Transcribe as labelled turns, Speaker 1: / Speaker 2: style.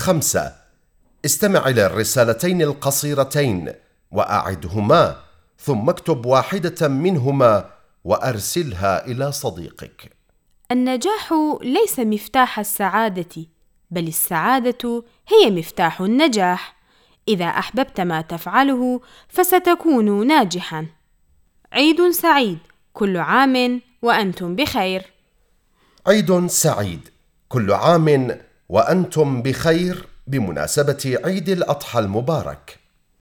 Speaker 1: خمسة. استمع إلى الرسالتين القصيرتين وأعدهما ثم اكتب واحدة منهما وأرسلها إلى صديقك.
Speaker 2: النجاح ليس مفتاح السعادة بل السعادة هي مفتاح النجاح. إذا أحببت ما تفعله فستكون ناجحا. عيد سعيد كل عام وأنتم بخير.
Speaker 1: عيد سعيد كل عام وأنتم بخير بمناسبة عيد الأضحى المبارك.